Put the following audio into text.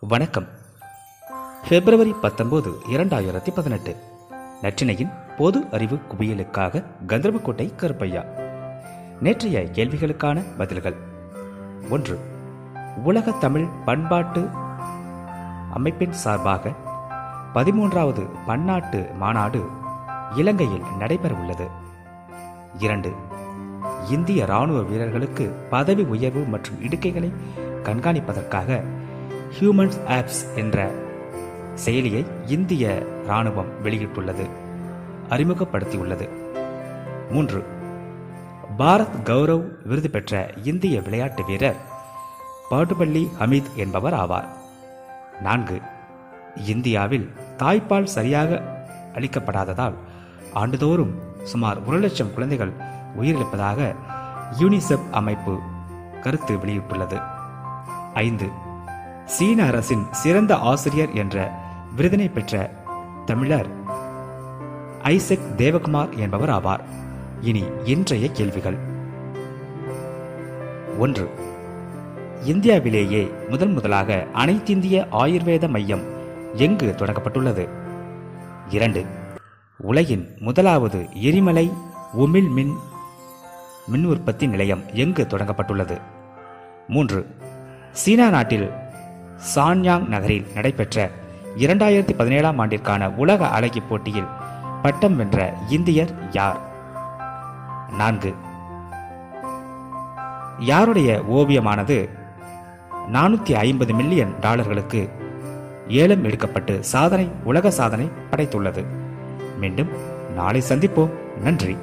வணக்கம். பிப்ரவரி பத்தொன்பது இரண்டாயிரத்தி பதினெட்டு. நற்றினையின் பொது அறிவு குவியலுக்காக கந்தர்வக்கோட்டை கருப்பையா. நேற்றைய கேள்விகளுக்கான பதில்கள். ஒன்று உலக தமிழ் பண்பாட்டு அமைப்பின் சார்பாக பதிமூன்றாவது பன்னாட்டு மாநாடு இலங்கையில் நடைபெறவுள்ளது. இரண்டு இந்திய ராணுவ வீரர்களுக்கு பதவி உயர்வு மற்றும் இடுக்கைகளை கண்காணிப்பதற்காக ஹியூமன்ஸ் ஆப்ஸ் என்ற செயலியை இந்திய ராணுவம் வெளியிட்டுள்ளது அறிமுகப்படுத்தியுள்ளது. மூன்று பாரத் கௌரவ் விருது பெற்ற இந்திய விளையாட்டு வீரர் பாடுபள்ளி ஹமீத் என்பவர் ஆவார். நான்கு இந்தியாவில் தாய்ப்பால் சரியாக அளிக்கப்படாததால் ஆண்டுதோறும் சுமார் ஒரு லட்சம் குழந்தைகள் உயிரிழப்பதாக யூனிசெப் அமைப்பு கருத்து வெளியிட்டுள்ளது. ஐந்து சீன அரசின் சிறந்த ஆசிரியர் என்ற விருதினை பெற்ற தமிழர் ஐசக் தேவகுமார் என்பவர் ஆவார். இனி இன்றைய கேள்விகள். ஒன்று. இந்தியாவிலேயே முதன் முதலாக அனைத்திந்திய ஆயுர்வேத மையம் எங்கு தொடங்கப்பட்டுள்ளது? இரண்டு. உலகின் முதலாவது எரிமலை உமிழ் மின் மின் உற்பத்தி நிலையம் எங்கு தொடங்கப்பட்டுள்ளது? மூன்று. சீனா நாட்டில் சான்யாங் நகரில் நடைபெற்ற இரண்டாயிரத்தி பதினேழாம் ஆண்டிற்கான உலக அழகி போட்டியில் பட்டம் வென்ற இந்தியர் யார்? நான்கு. யாருடைய ஓவியமானது நானூற்றி ஐம்பது மில்லியன் டாலர்களுக்கு ஏலம் எடுக்கப்பட்டு சாதனை உலக சாதனை படைத்துள்ளது? மீண்டும் நாளை சந்திப்போம். நன்றி.